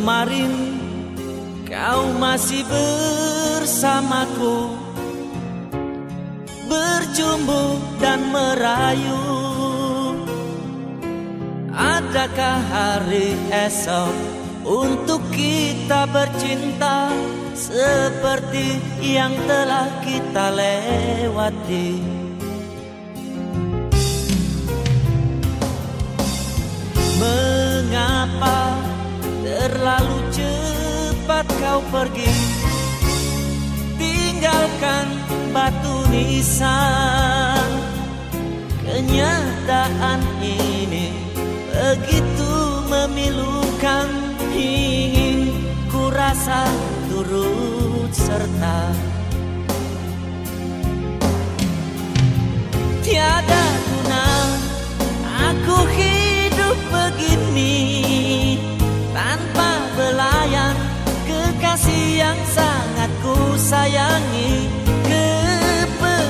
Kemarin kau masih bersamaku. Berjumbu dan merayu. Adakah hari esok untuk kita bercinta Seperti yang telah kita lewati? Mengapa terlalu cepat kau pergi. Tinggalkan batu nisan. Kenyataan ini begitu memilukan. Ingin ku rasa turut serta. Tiada sayangi Kepedihan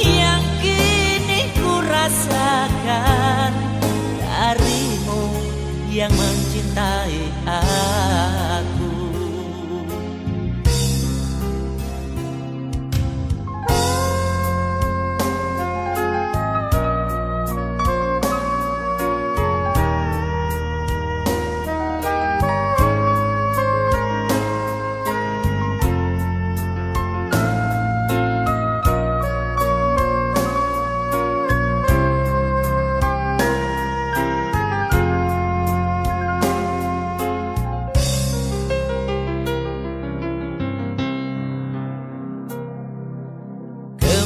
yang kini ku rasakan Darimu yang mencintai aku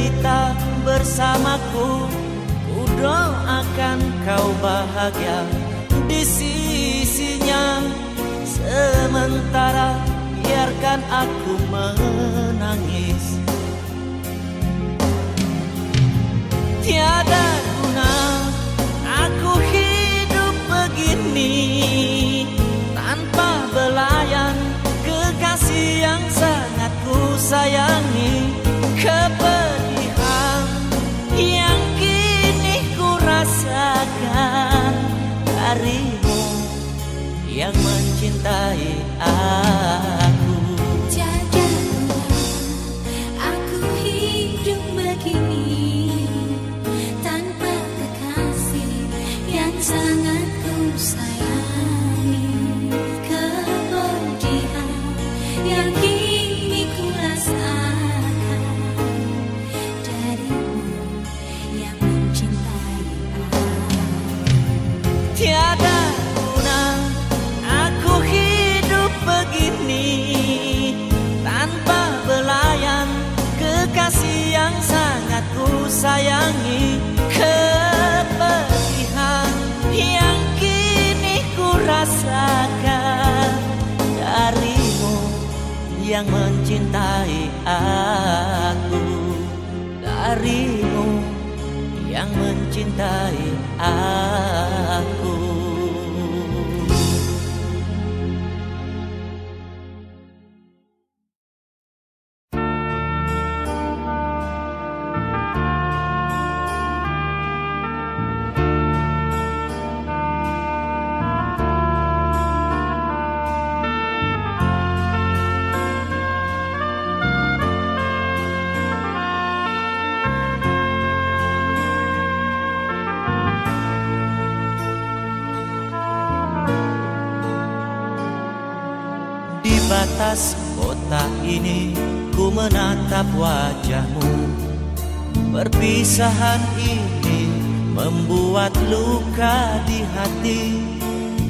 derita bersamaku. Ku doakan kau bahagia di sisinya. Sementara biarkan aku menangis. Tiada guna aku hidup begini Tanpa belayan kekasih yang sangat ku sayangi. Kepedihan Darimu yang mencintai aku sayangi Kepedihan yang kini ku rasakan Darimu yang mencintai aku. Darimu yang mencintai aku batas kota ini ku menatap wajahmu. Perpisahan ini membuat luka di hati.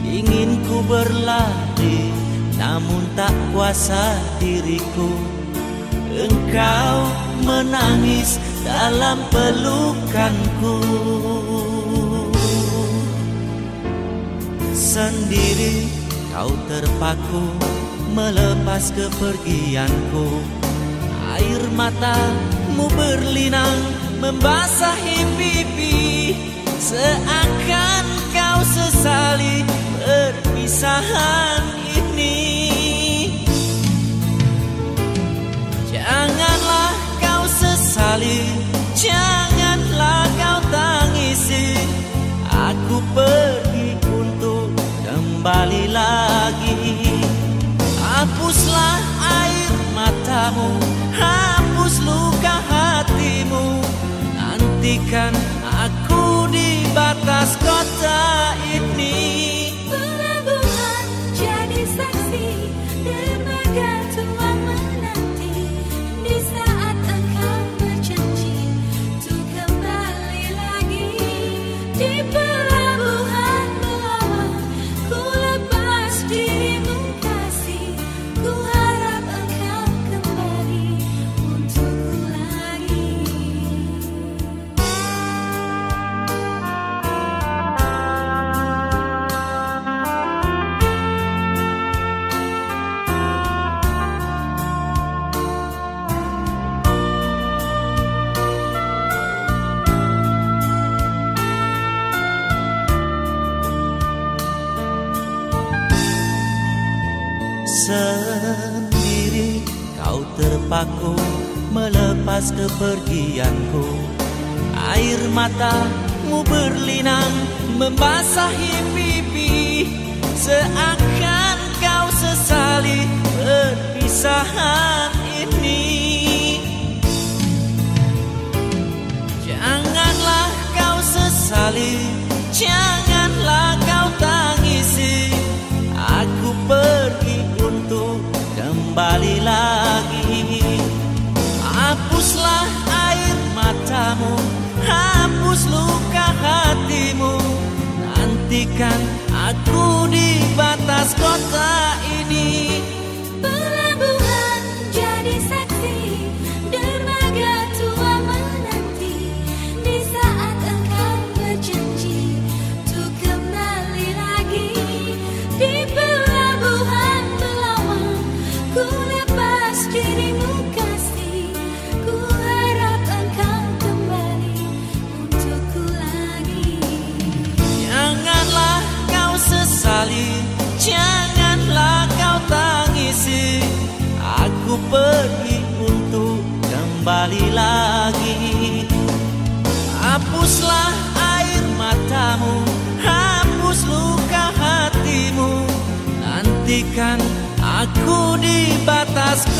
Ingin ku berlari namun tak kuasa diriku. Engkau menangis dalam pelukanku. Sendiri kau terpaku melepas kepergianku. Air matamu berlinang membasahi pipi. Seakan kau sesali perpisahan ini. Janganlah kau sesali Janganlah kau tangisi. Aku pergi untuk kembali lagi Hapuslah air matamu Hapus luka hatimu. Nantikan aku di batas kota ini kau terpaku melepas kepergianku. Air matamu berlinang membasahi pipi. Seakan kau sesali perpisahan ini. Janganlah kau sesali Janganlah kau tangisi. Aku pergi untuk kembali lagi Hapuslah air matamu Hapus luka hatimu. Nantikan aku di batas kota ini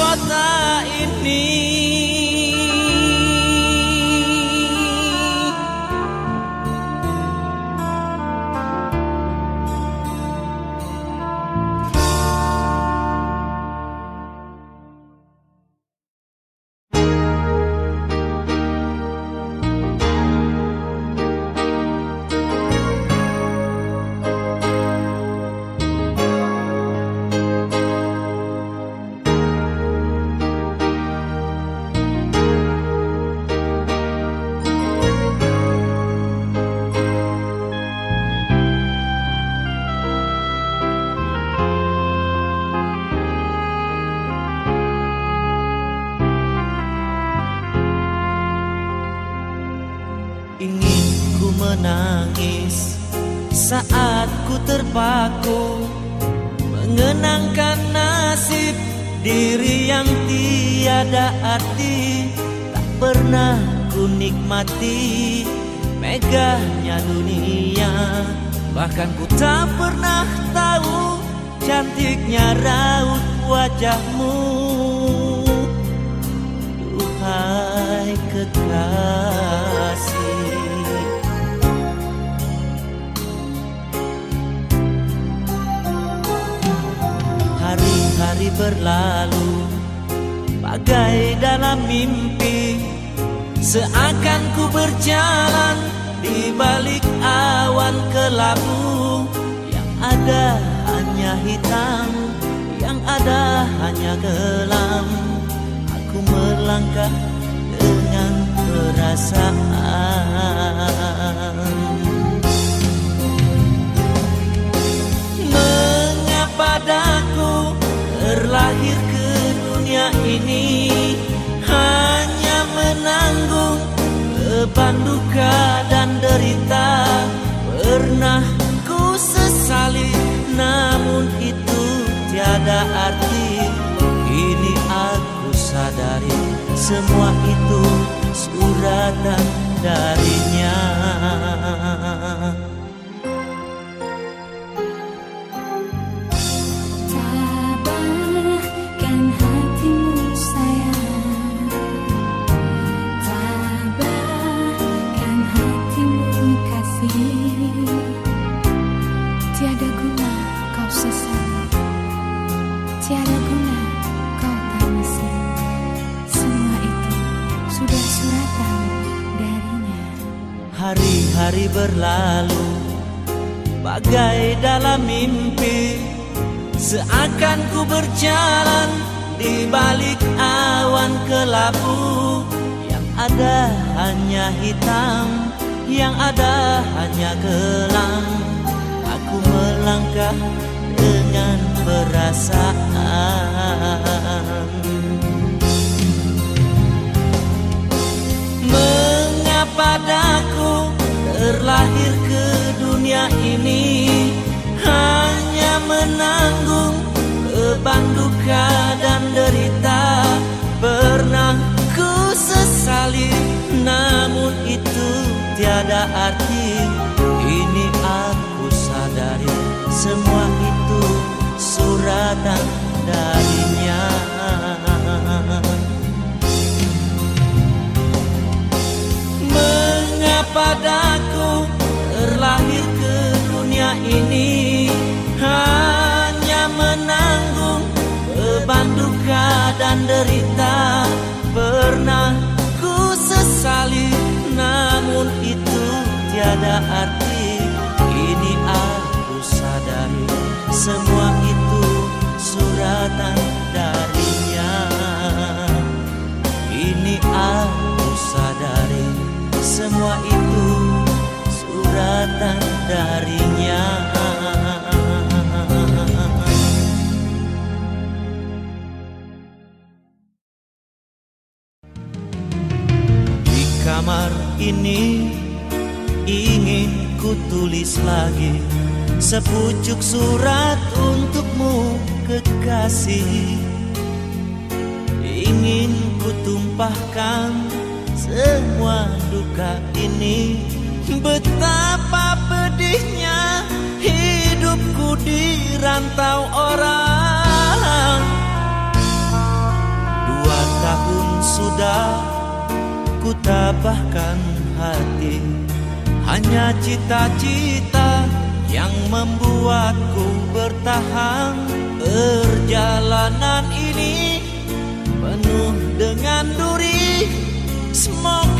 kota ini yang tiada arti Tak pernah ku nikmati megahnya dunia. Bahkan ku tak pernah tahu cantiknya raut wajahmu. Duhai kekasih. Hari-hari berlalu Bagai dalam mimpi. Seakan ku berjalan Di balik awan kelabu. Yang ada hanya hitam Yang ada hanya gelam. Aku melangkah dengan perasaan. Mengapa daku terlahir ini hanya menanggung beban duka dan derita. Pernah ku sesali namun itu tiada arti. Kini aku sadari semua itu suratan darinya Hari-hari berlalu Bagai dalam mimpi Seakan ku berjalan Di balik awan kelabu. Yang ada hanya hitam Yang ada hanya gelang. Aku melangkah dengan perasaan. Mengapa daku terlahir ke dunia ini Hanya menanggung beban duka dan derita. Pernah ku sesali namun itu tiada arti. Ini aku sadari semua itu suratan darinya. Padaku ini hanya menanggung beban duka dan derita. Pernah ku sesali namun itu tiada arti. Ini aku sadari semua itu suratan darinya. Ini aku sadari semua itu suratan darinya. Di kamar ini ingin ku tulis lagi Sepucuk surat untukmu kekasih. Ingin ku tumpahkan semua duka ini Betapa pedihnya hidupku di rantau orang. Dua tahun sudah ku tabahkan hati. Hanya cita-cita yang membuatku bertahan. Perjalanan ini penuh dengan duri. Semoga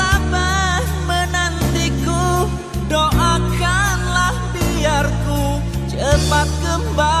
cepat kembali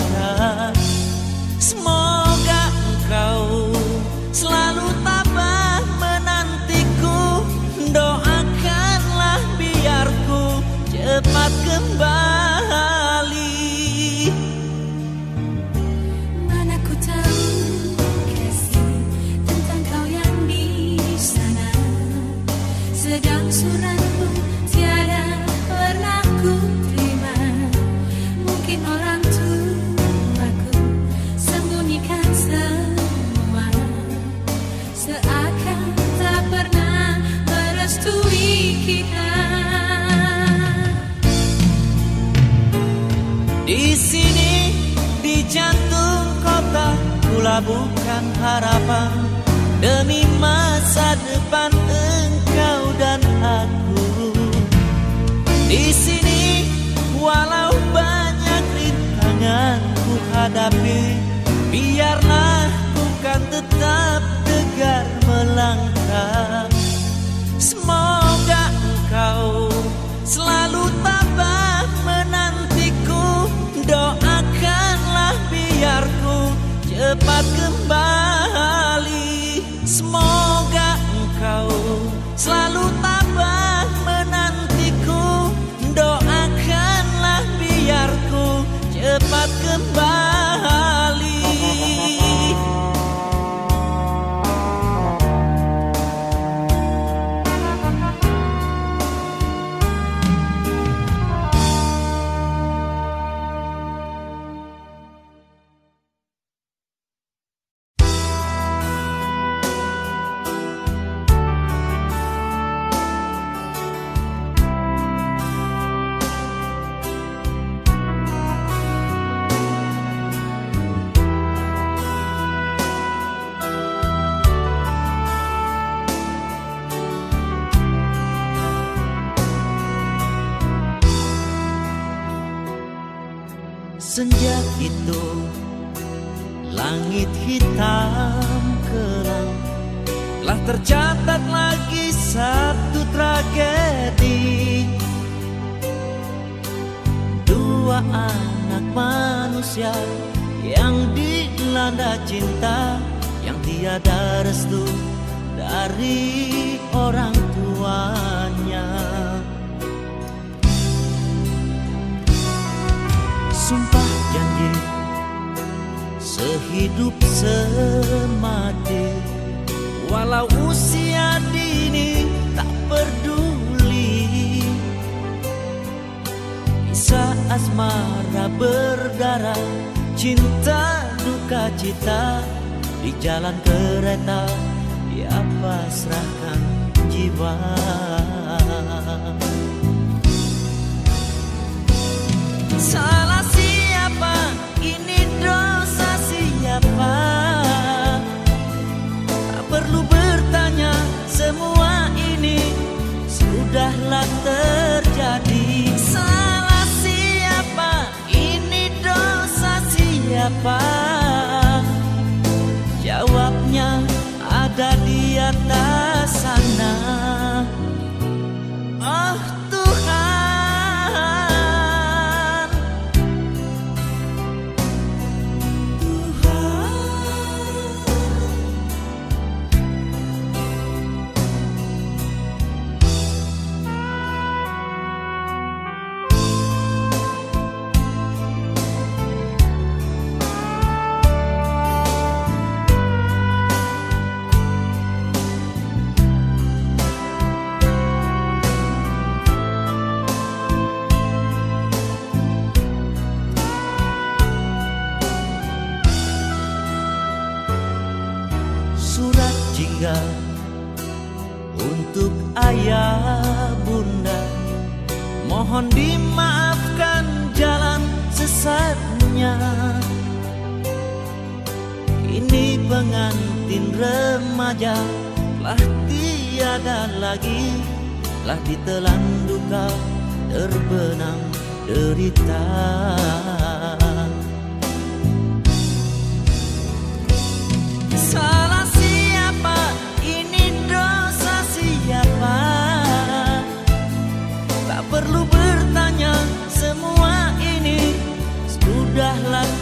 kulabukan harapan demi masa depan engkau dan aku. Di sini walau banyak rintangan ku hadapi, lagi satu tragedi. Dua anak manusia yang dilanda cinta Yang tiada restu dari orang tuanya. Sumpah janji Sehidup semati Walau usia dini tak peduli Bisa asmara berdarah Cinta duka cita Di jalan kereta Ya pasrahkan jiwa Salah siapa? Ini dosa siapa? Perlu bertanya, semua ini sudahlah terjadi. Salah siapa? Ini dosa siapa? Jawabnya ada di atas sana. Untuk ayah bunda Mohon dimaafkan jalan sesatnya. Ini pengantin remaja Telah tiada lagi Telah ditelan duka Terbenam derita. Salah sudahlah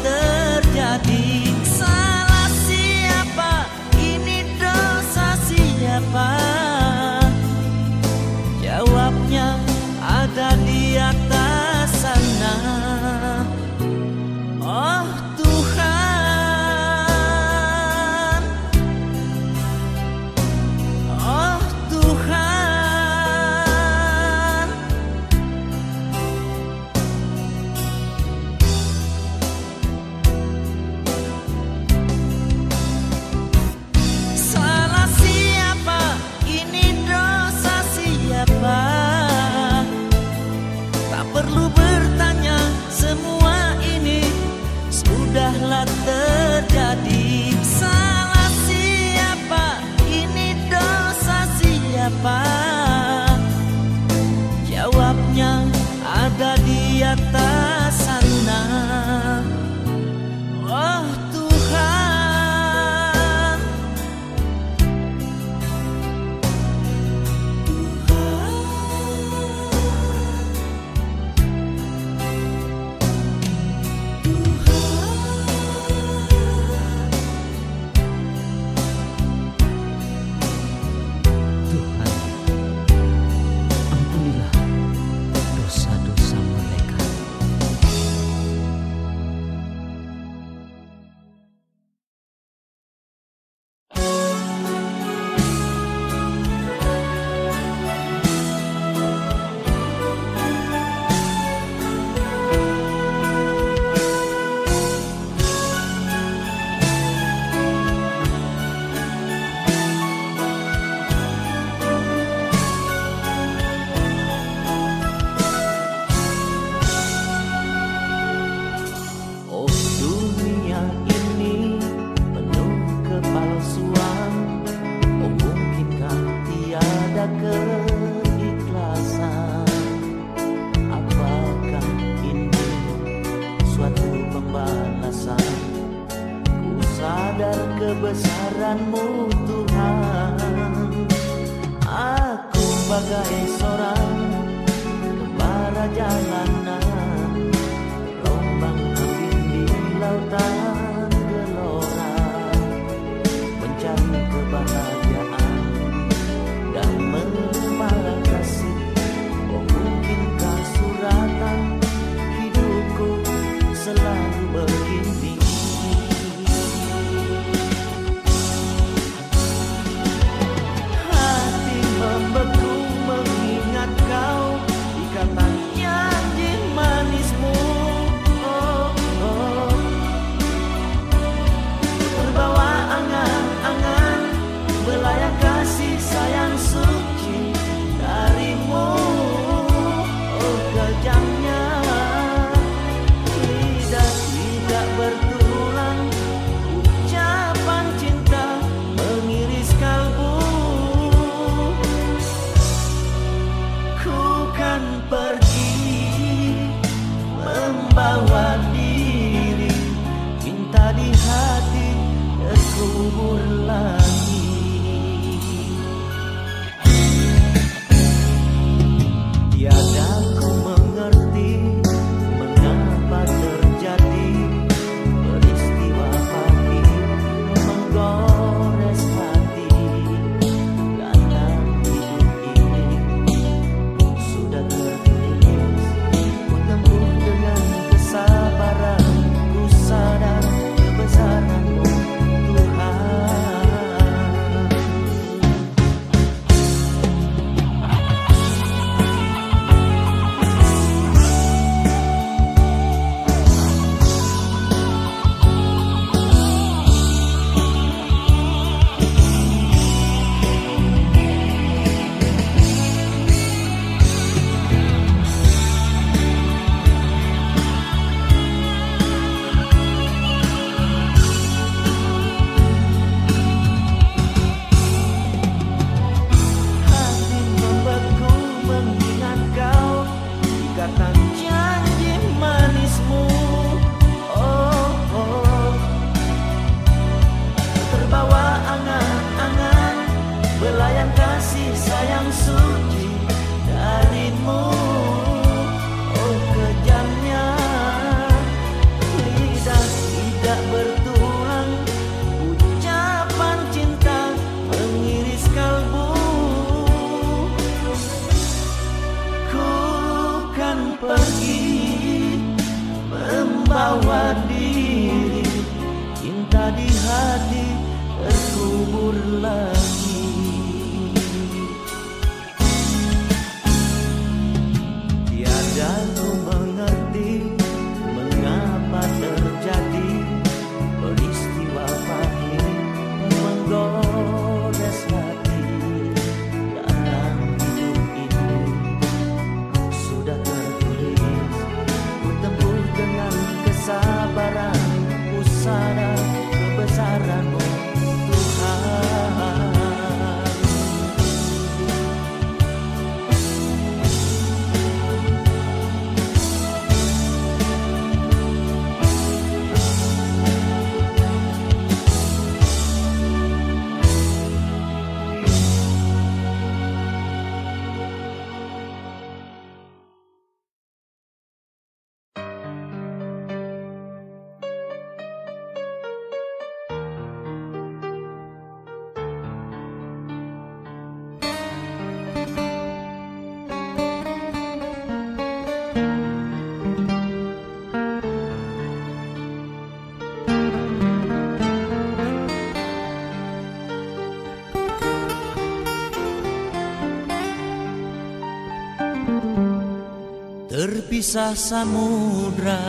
Terpisah samudra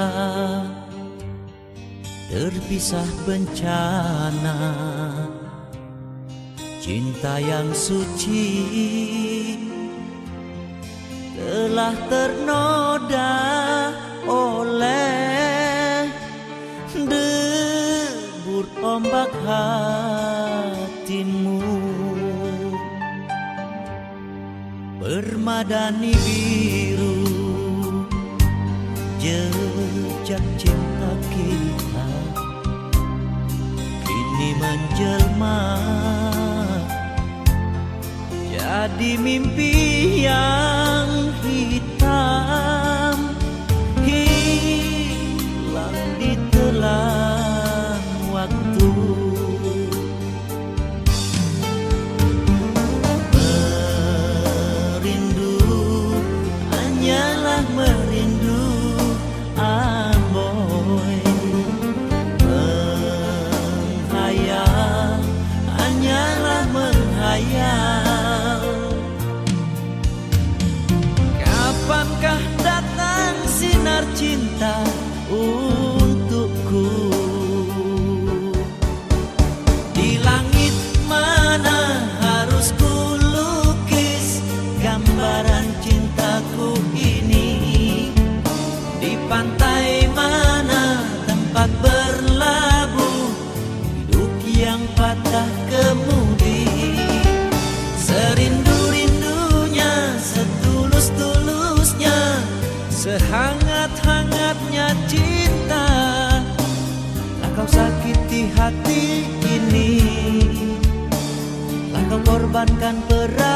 Terpisah bencana. Cinta yang suci Telah ternoda oleh Debur ombak hatimu. Permadani biru jejak cinta kita kini menjelma. Jadi mimpi yang hati ini Langkah korbankan perang.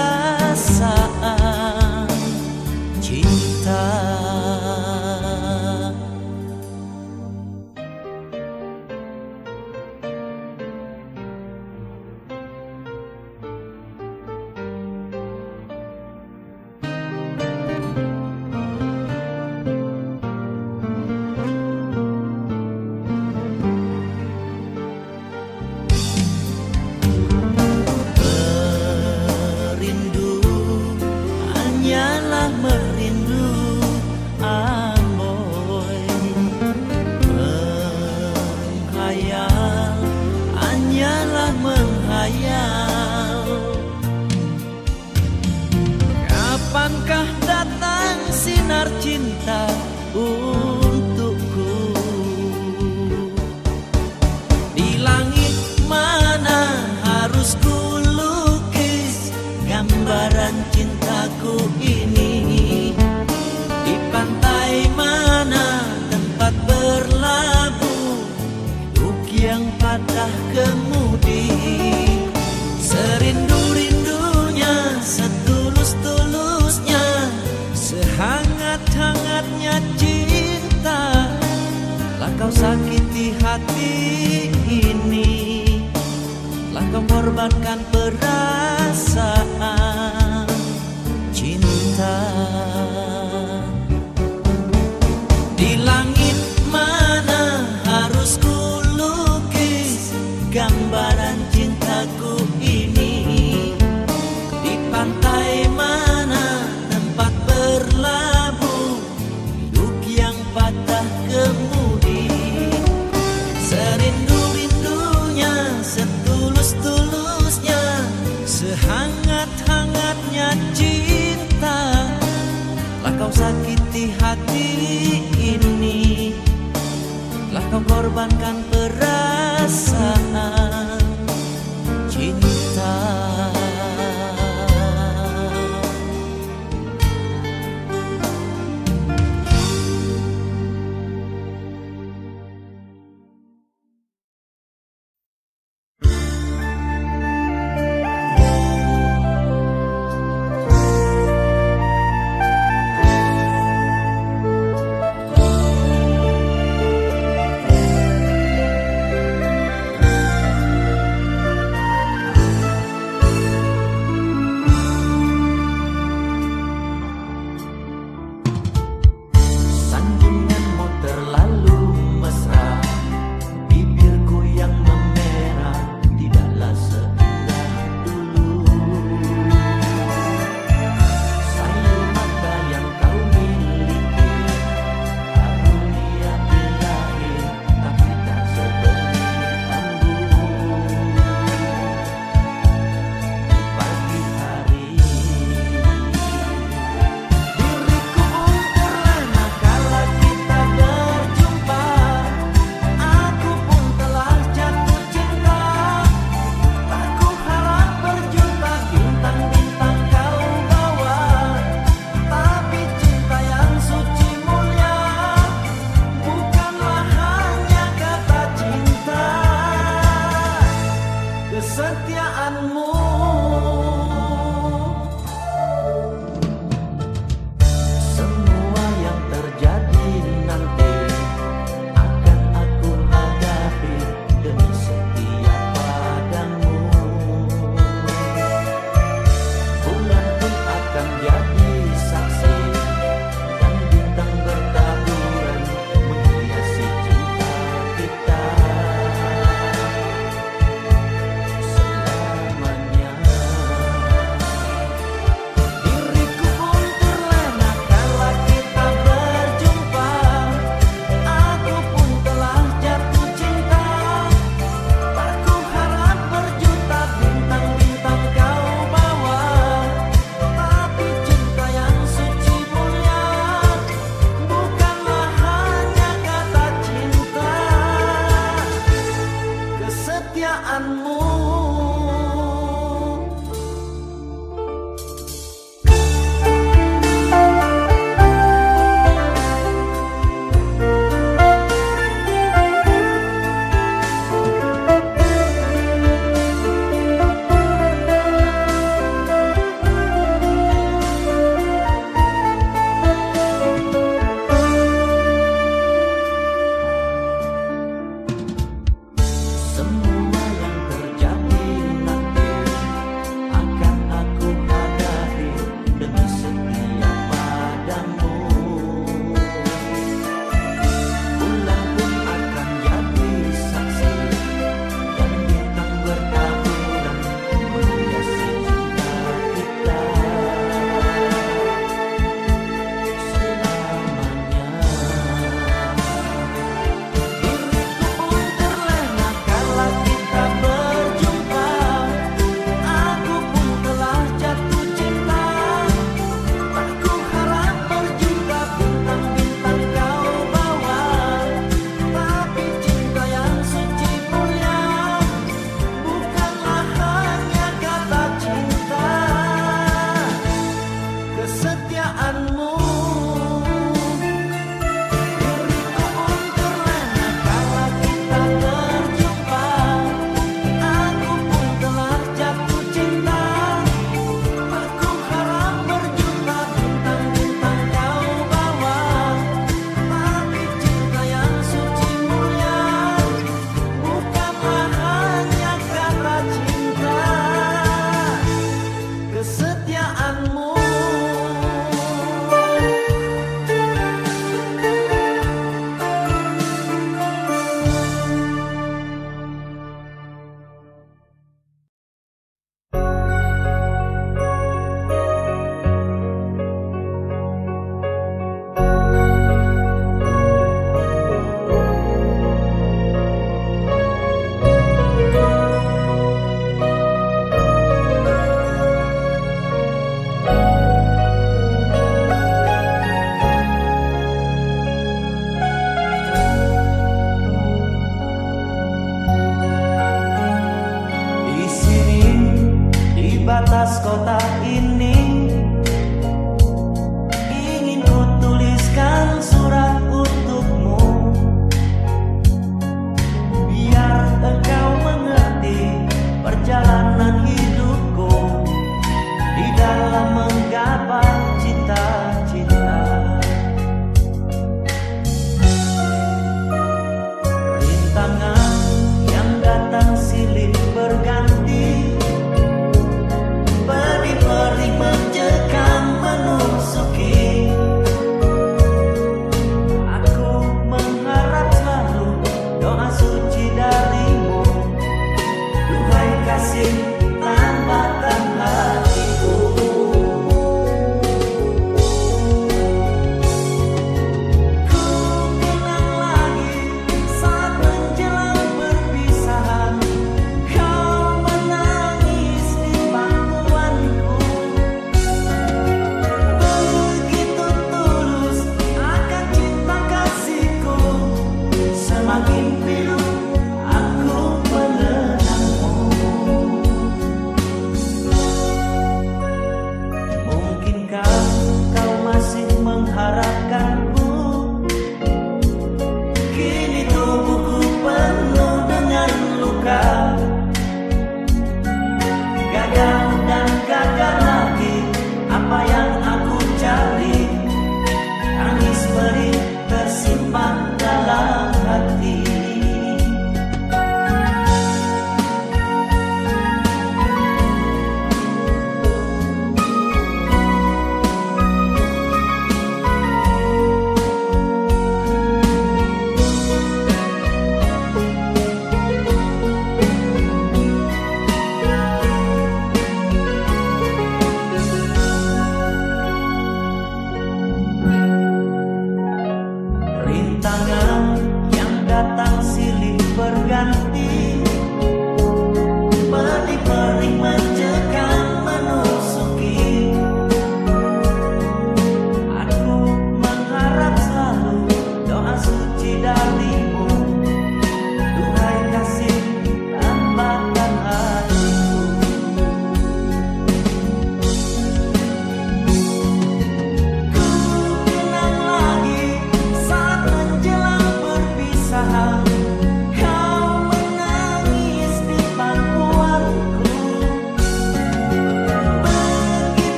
Korbankan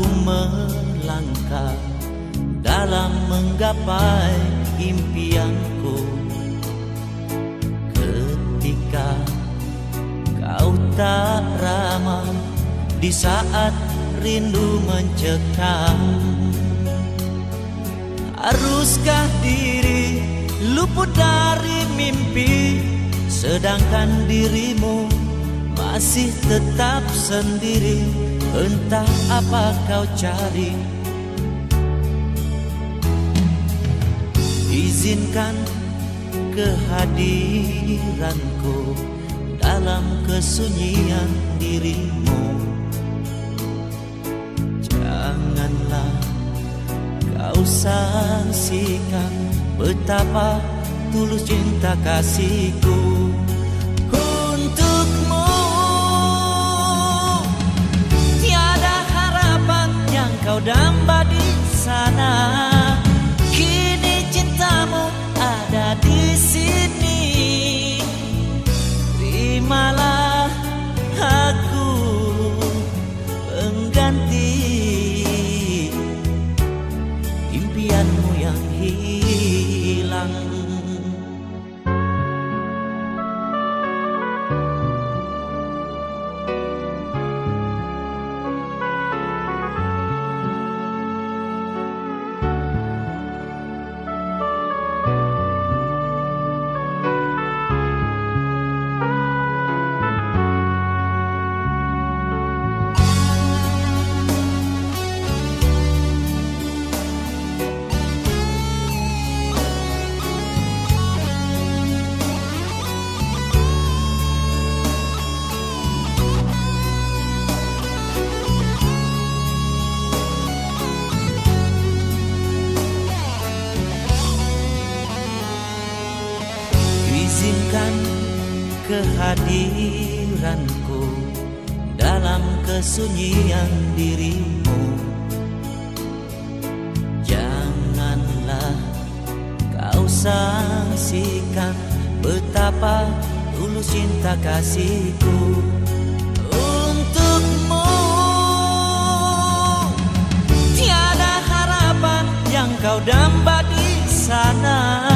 aku melangkah dalam menggapai impianku. Ketika kau tak ramah di saat rindu mencekam haruskah diri luput dari mimpi? Sedangkan dirimu masih tetap sendiri. Entah apa kau cari. Izinkan kehadiranku Dalam kesunyian dirimu. Janganlah kau saksikan Betapa tulus cinta kasihku. Kau damba di sana. Kini cintamu ada di sini. Terimalah aku Izinkan kehadiranku dalam kesunyian dirimu. Janganlah kau saksikan betapa tulus cinta kasihku. Untukmu Tiada harapan yang kau damba di sana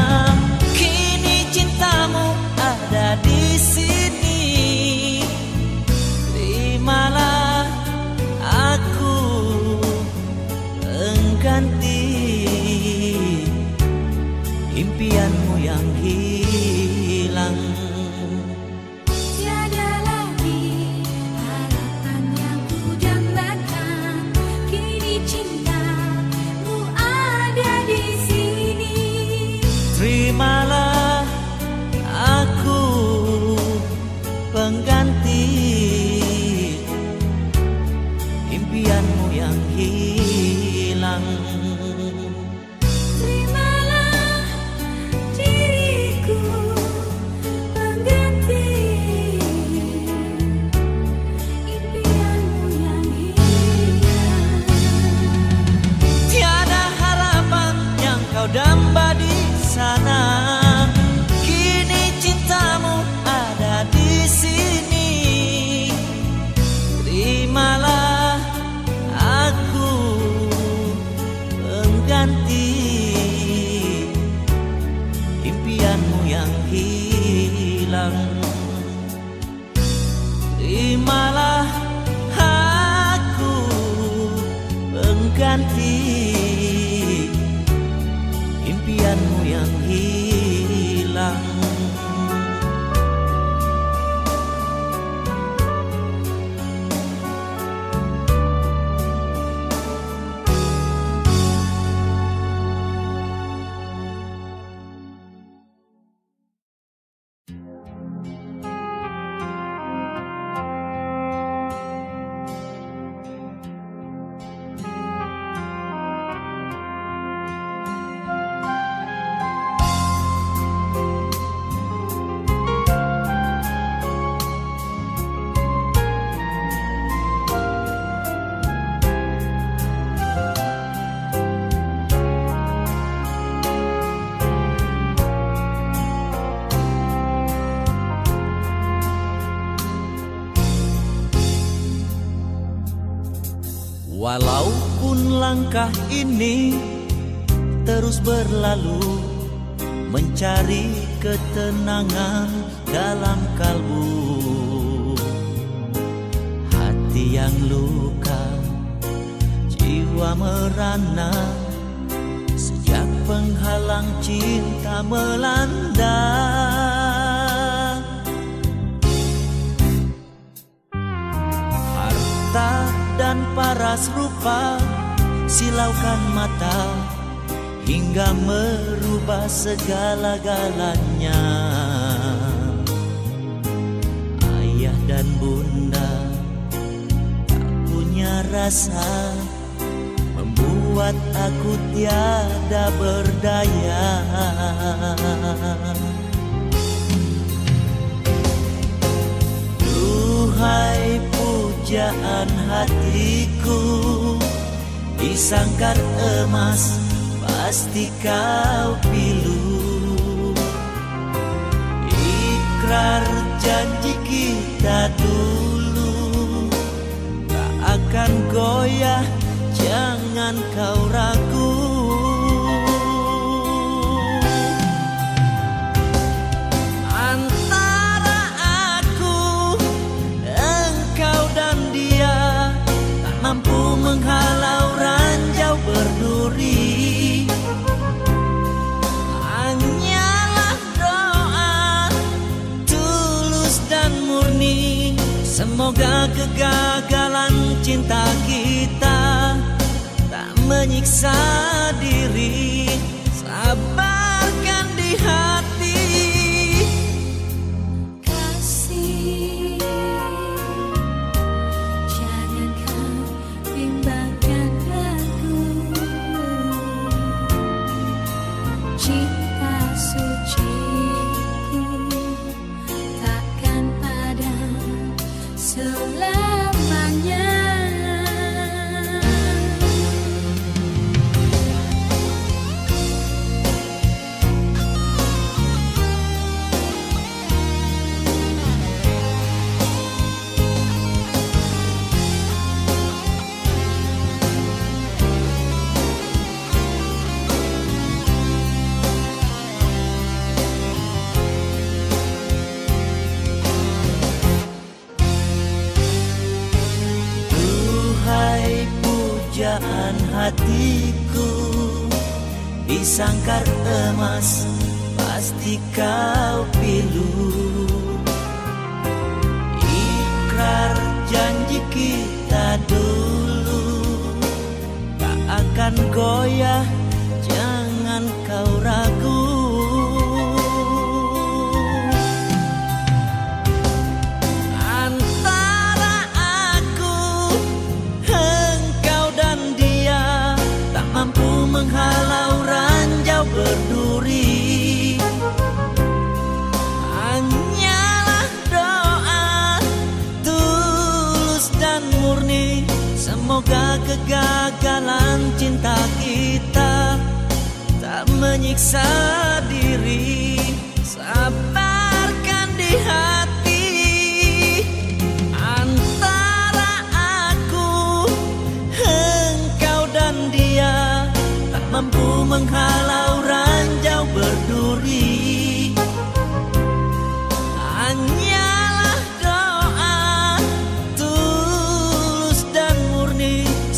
langkah ini terus berlalu mencari ketenangan dalam kalbu. Hati yang luka jiwa merana sejak penghalang cinta melanda. Harta dan paras rupa silaukan mata hingga merubah segala-galanya. Ayah dan bunda tak punya rasa membuat aku tiada berdaya. Duhai pujaan hatiku disangkar emas pasti kau pilu. Ikrar janji kita dulu. Tak akan goyah jangan kau ragu. Menghalang Semoga kegagalan cinta kita tak menyiksa diri. Sabar.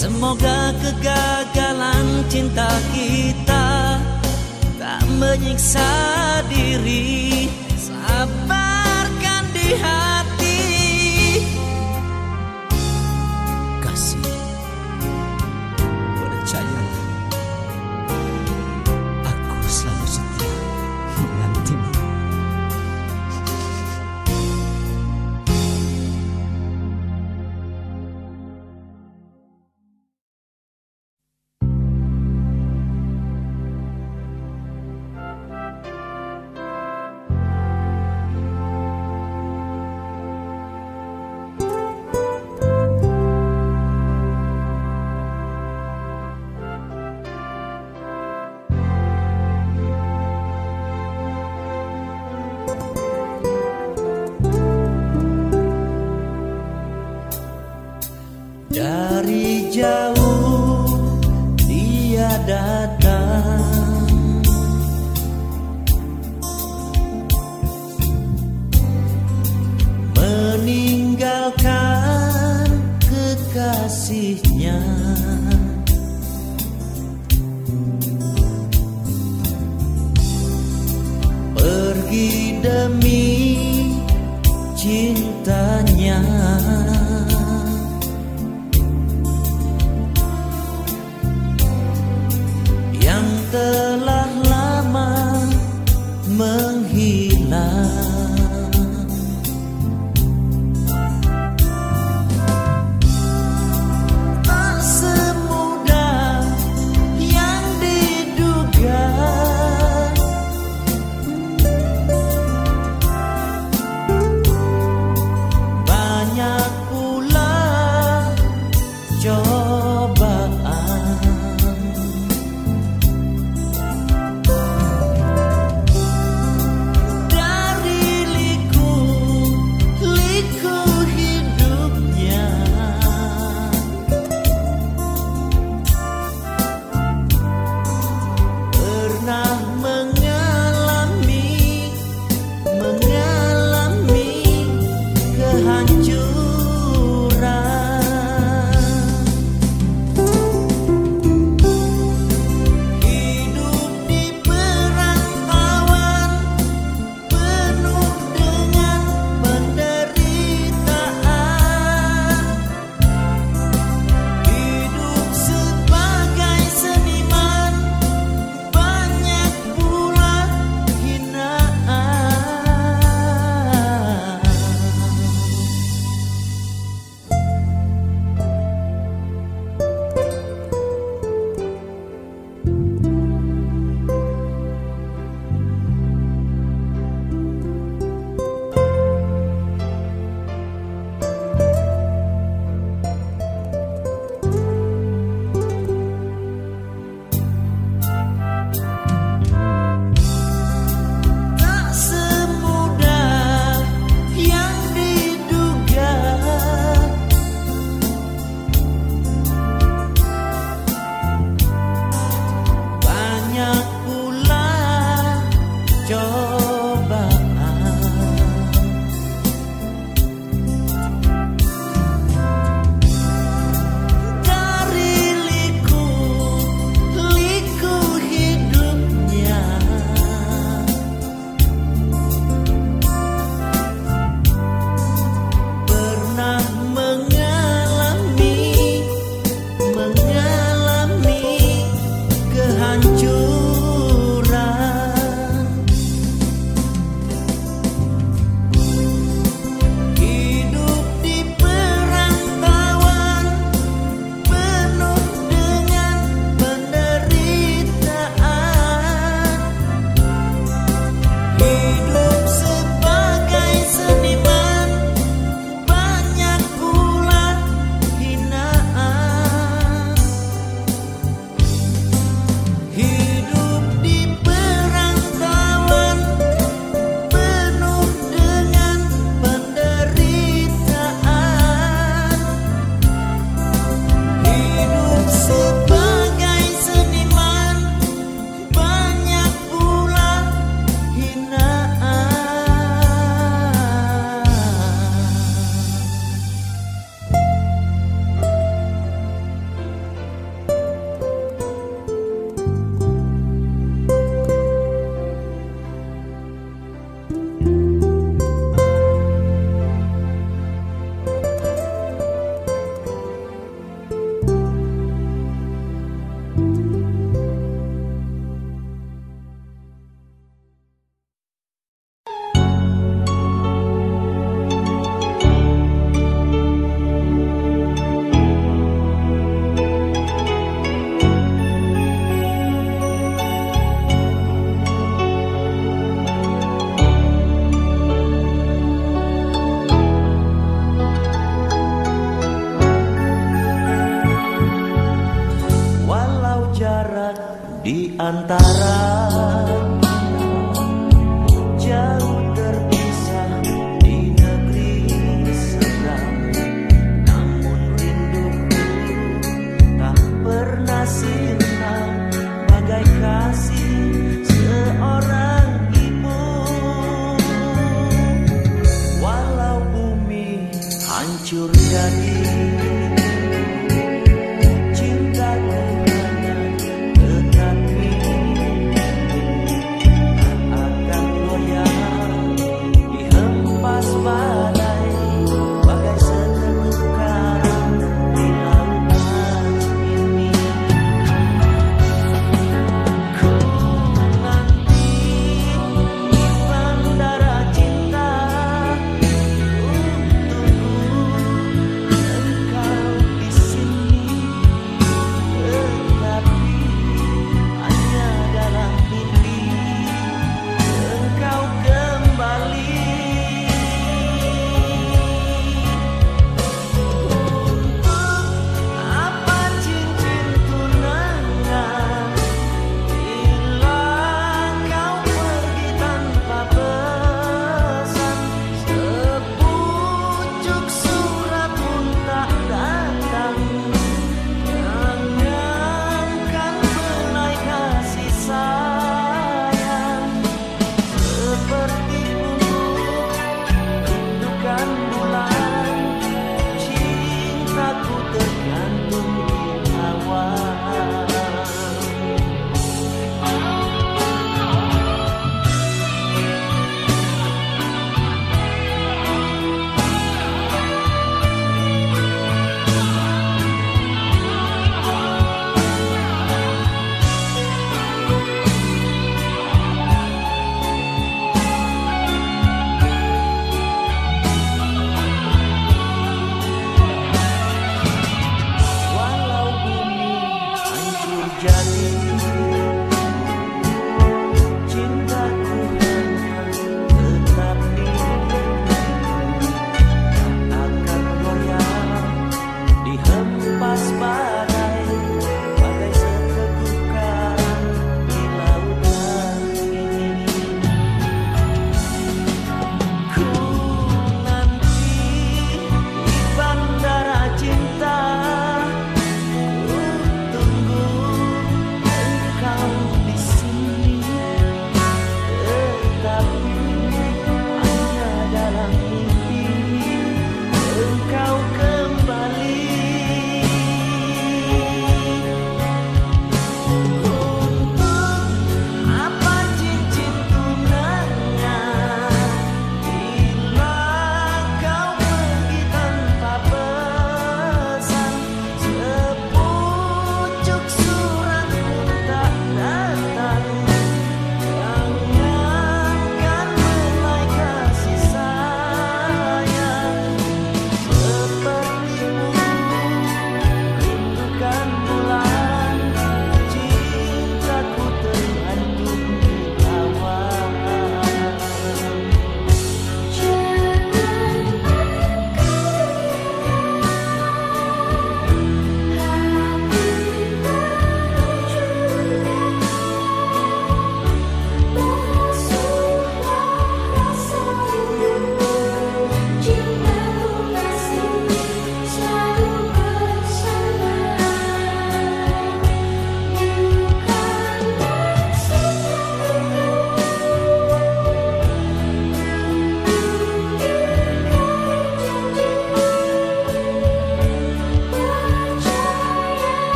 Semoga kegagalan cinta kita tak menyiksa diri.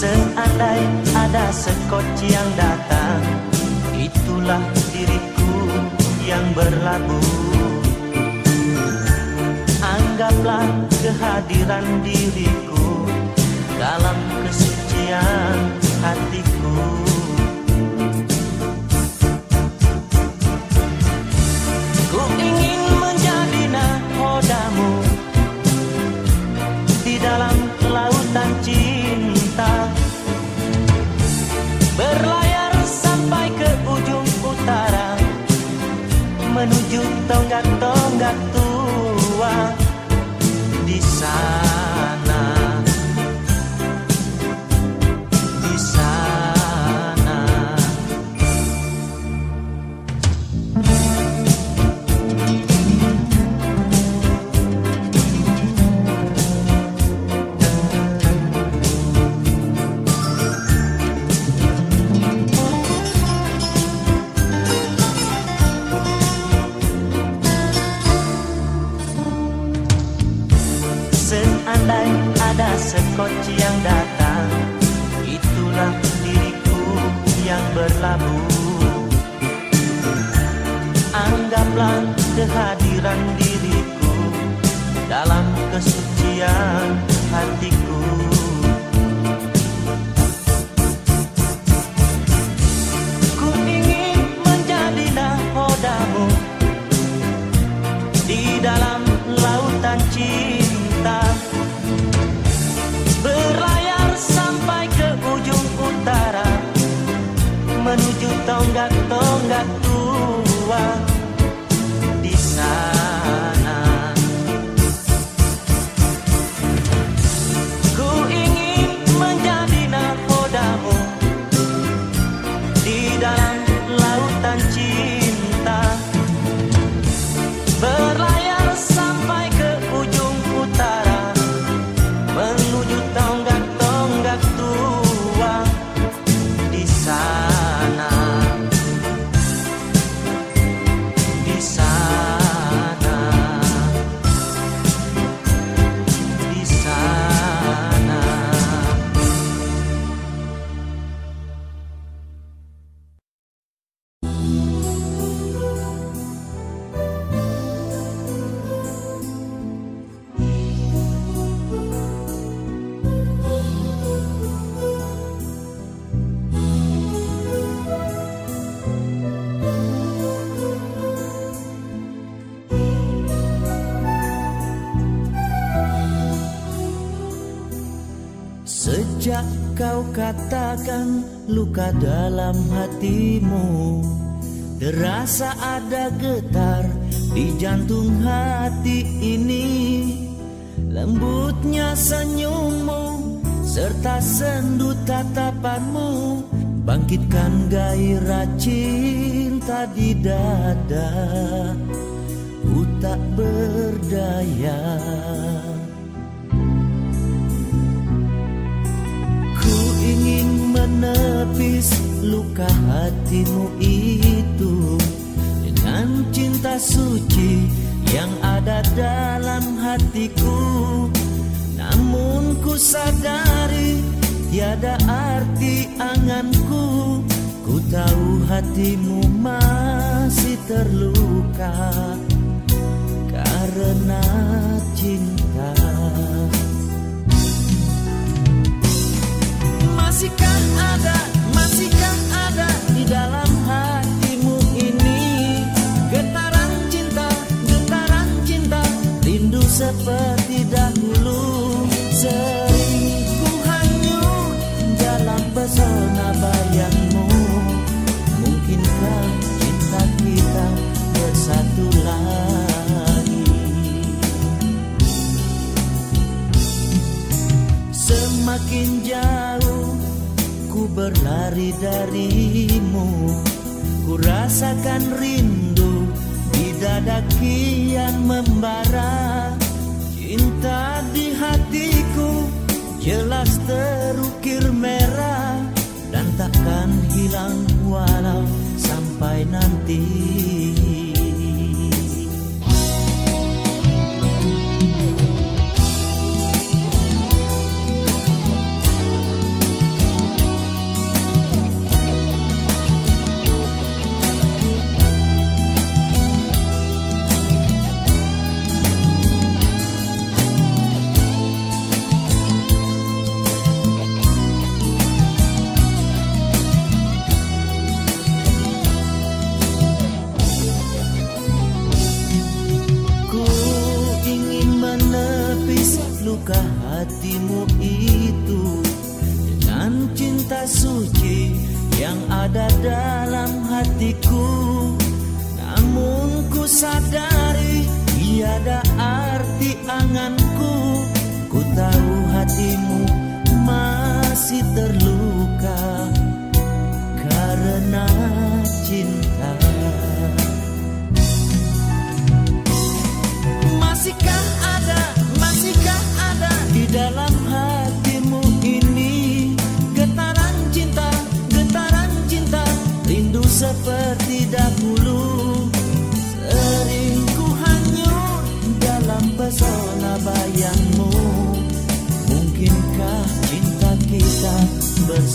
Seandai ada sekoci yang datang Itulah diriku yang berlabuh. Anggaplah kehadiran diriku Dalam kesucian hatiku ต้องกัดต้องกัดต Anggaplah kehadiran diriku Dalam kesucian hatiku luka dalam hatimu. Terasa ada getar di jantung hati ini. Lembutnya senyummu serta sendu tatapanmu. Bangkitkan gairah cinta di dada. Ku tak berdaya menepis luka hatimu itu Dengan cinta suci yang ada dalam hatiku. Namun ku sadari tiada arti anganku. Ku tahu hatimu masih terluka Karena cinta Masihkah ada, masihkah ada di dalam hatimu ini? Getaran cinta, getaran cinta Rindu seperti berlari darimu. Ku rasakan rindu di dada kian membara. Cinta di hatiku jelas terukir merah. Dan takkan hilang walau sampai nanti. ada dalam hatiku. Namun ku sadar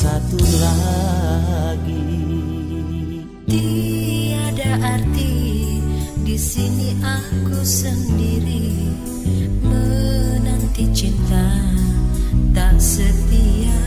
satu lagi. Tiada arti di sini aku sendiri menanti cinta tak setia.